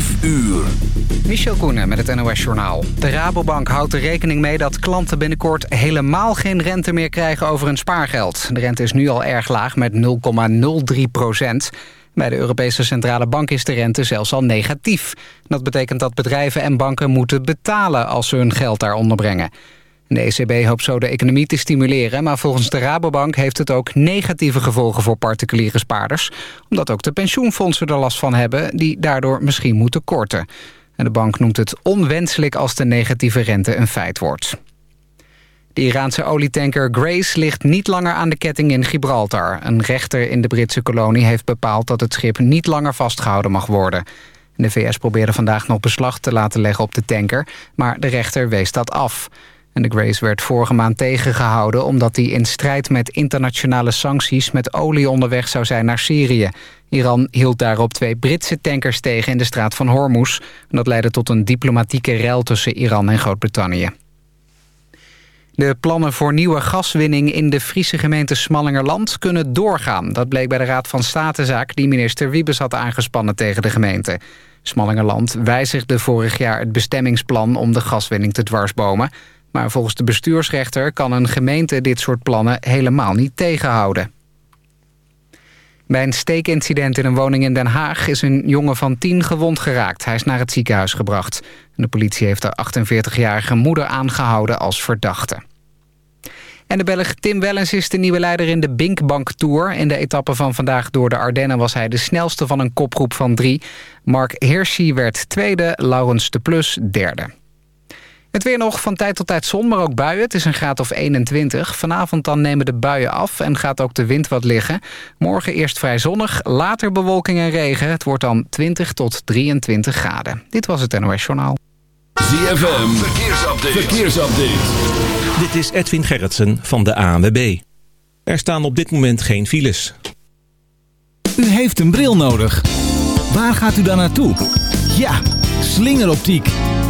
5 uur. Michel Koenen met het NOS-journaal. De Rabobank houdt er rekening mee dat klanten binnenkort helemaal geen rente meer krijgen over hun spaargeld. De rente is nu al erg laag met 0,03 procent. Bij de Europese Centrale Bank is de rente zelfs al negatief. Dat betekent dat bedrijven en banken moeten betalen als ze hun geld daar onderbrengen. De ECB hoopt zo de economie te stimuleren... maar volgens de Rabobank heeft het ook negatieve gevolgen voor particuliere spaarders... omdat ook de pensioenfondsen er last van hebben... die daardoor misschien moeten korten. En de bank noemt het onwenselijk als de negatieve rente een feit wordt. De Iraanse olietanker Grace ligt niet langer aan de ketting in Gibraltar. Een rechter in de Britse kolonie heeft bepaald dat het schip niet langer vastgehouden mag worden. De VS probeerde vandaag nog beslag te laten leggen op de tanker, maar de rechter wees dat af. En de Grace werd vorige maand tegengehouden... omdat hij in strijd met internationale sancties... met olie onderweg zou zijn naar Syrië. Iran hield daarop twee Britse tankers tegen in de straat van Hormuz. Dat leidde tot een diplomatieke rel tussen Iran en Groot-Brittannië. De plannen voor nieuwe gaswinning in de Friese gemeente Smallingerland kunnen doorgaan. Dat bleek bij de Raad van Statenzaak die minister Wiebes had aangespannen tegen de gemeente. Smallingerland wijzigde vorig jaar het bestemmingsplan om de gaswinning te dwarsbomen. Maar volgens de bestuursrechter kan een gemeente dit soort plannen helemaal niet tegenhouden. Bij een steekincident in een woning in Den Haag is een jongen van 10 gewond geraakt. Hij is naar het ziekenhuis gebracht. De politie heeft de 48-jarige moeder aangehouden als verdachte. En de Belg Tim Wellens is de nieuwe leider in de Binkbank Tour. In de etappe van vandaag door de Ardennen was hij de snelste van een kopgroep van drie. Mark Hirschi werd tweede, Laurens de Plus derde. Het weer nog van tijd tot tijd zon, maar ook buien. Het is een graad of 21. Vanavond dan nemen de buien af en gaat ook de wind wat liggen. Morgen eerst vrij zonnig, later bewolking en regen. Het wordt dan 20 tot 23 graden. Dit was het NOS Journaal. ZFM, verkeersupdate. verkeersupdate. Dit is Edwin Gerritsen van de ANWB. Er staan op dit moment geen files. U heeft een bril nodig. Waar gaat u dan naartoe? Ja, slingeroptiek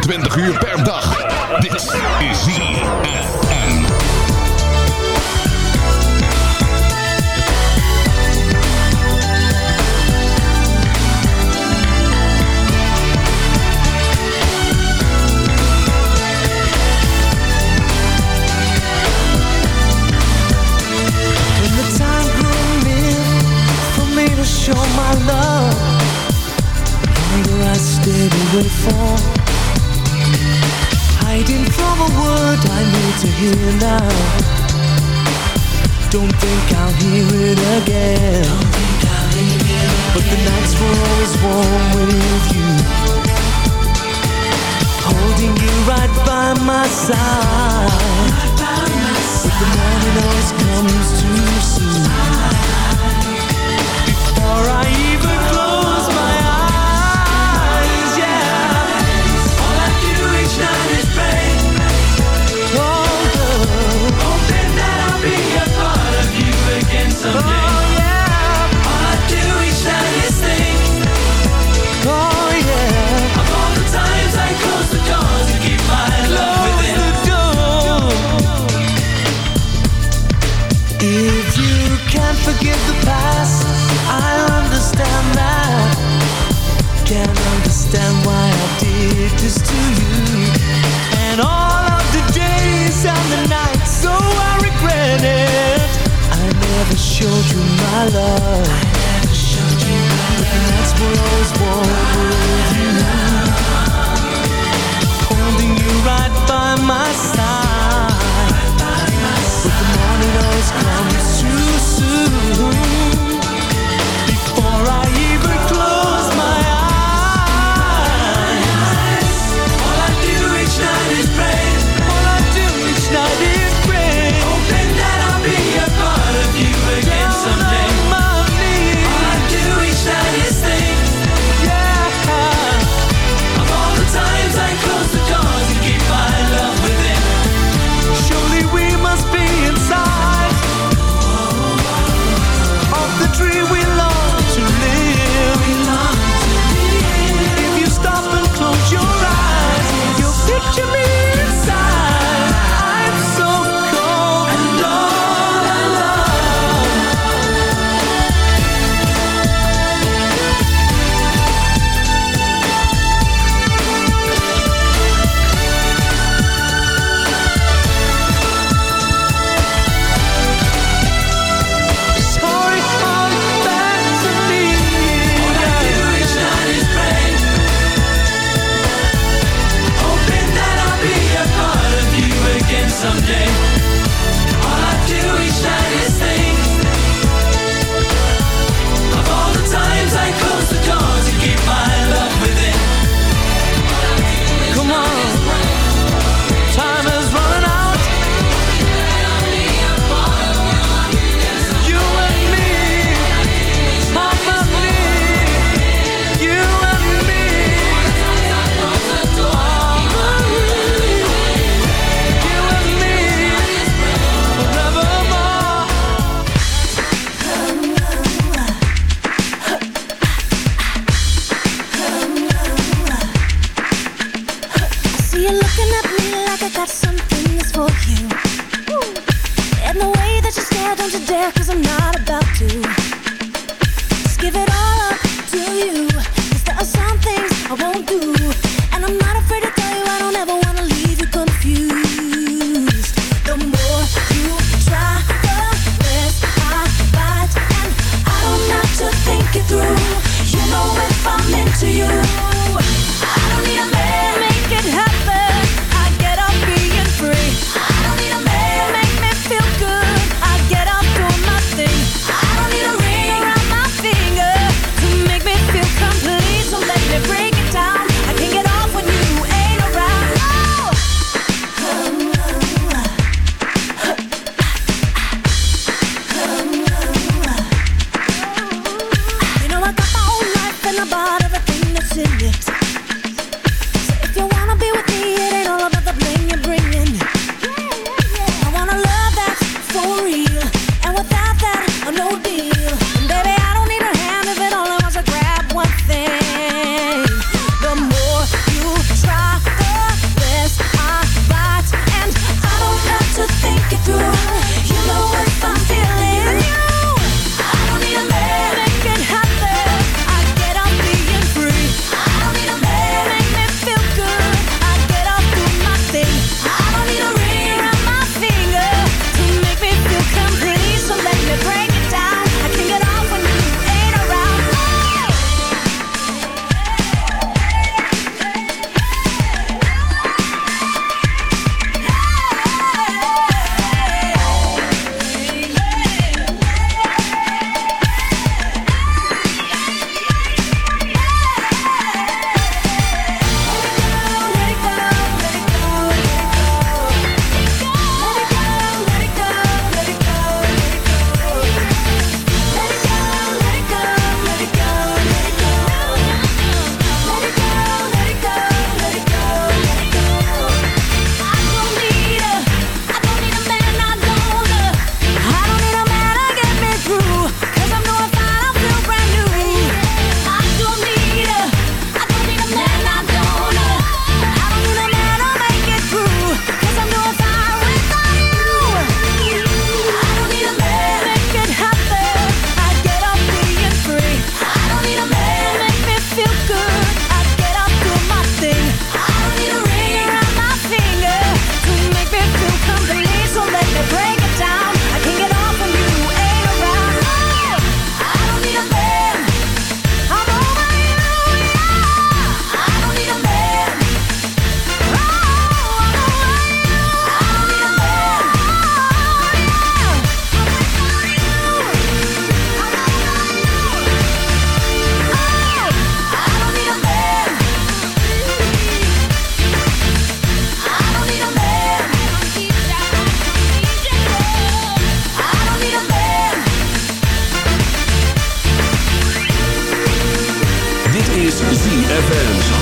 24 uur per dag. ZFM.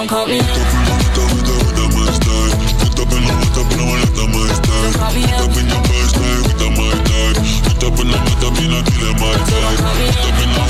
don't call me. Hooked up in the hooked up in the one after my time. Hooked up in your first time, hooked up de time. Hooked up in the hooked up in de killing my time. Hooked up in the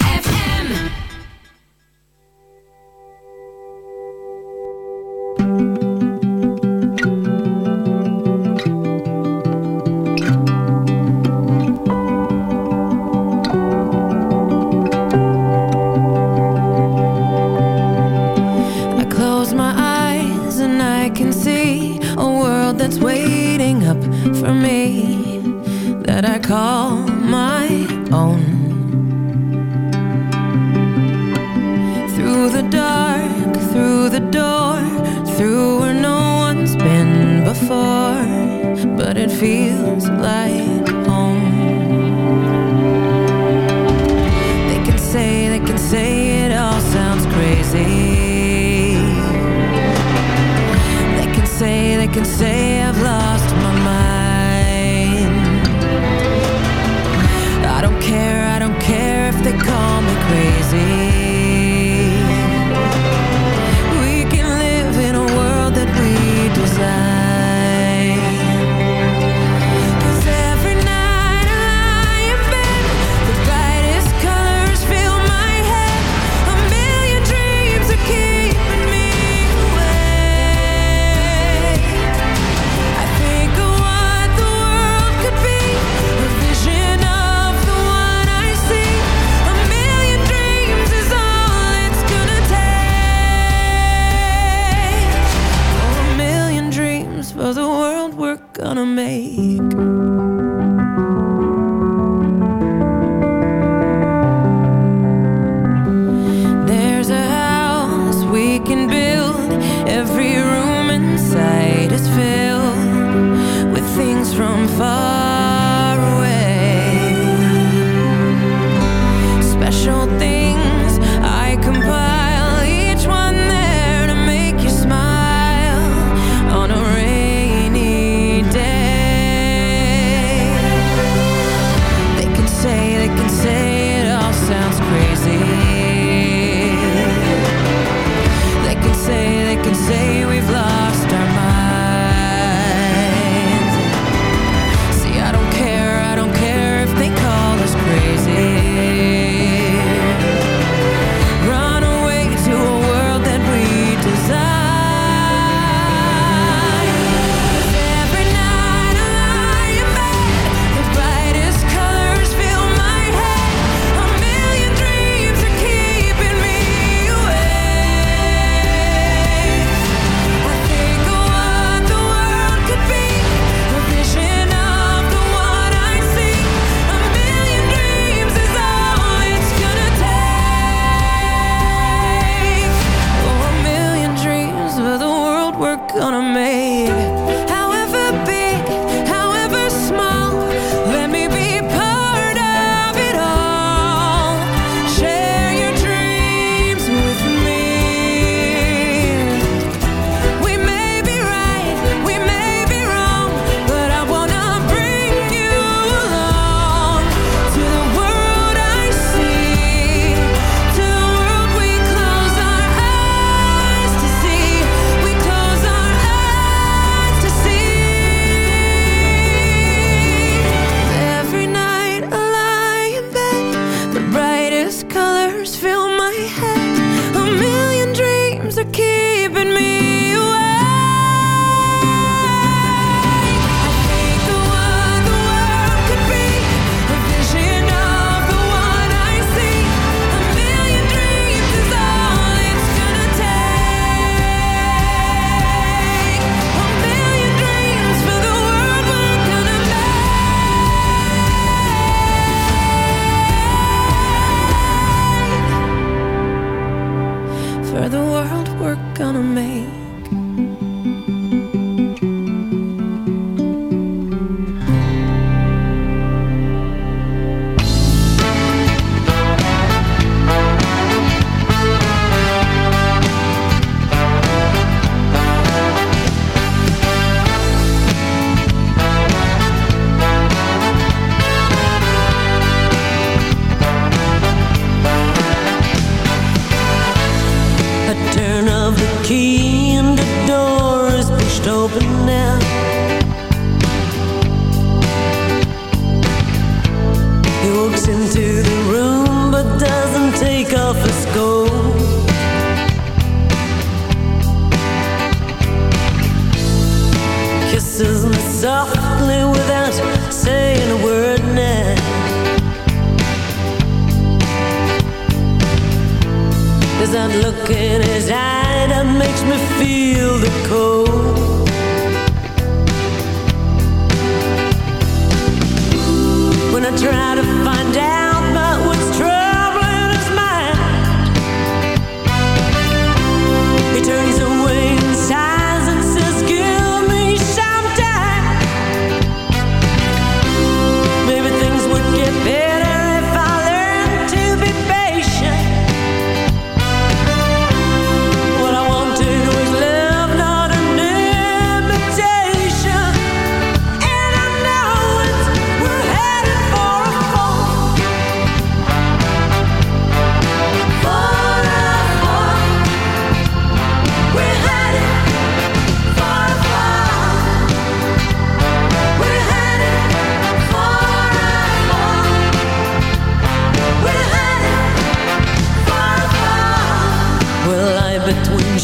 before, but it feels like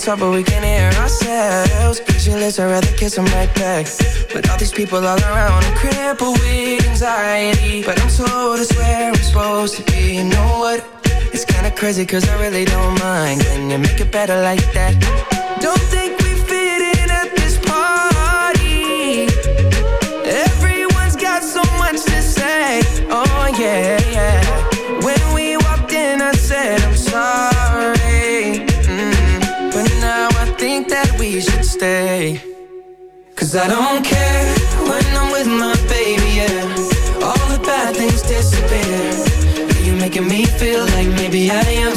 talk, but we can hear ourselves. Speechless, I'd rather kiss right back. With all these people all around, I'm crippled with anxiety. But I'm told it's where I'm supposed to be. You know what? It's kinda crazy, cause I really don't mind. Can you make it better like that? Cause I don't care when I'm with my baby, yeah. All the bad things disappear. You're making me feel like maybe I am